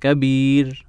كبير.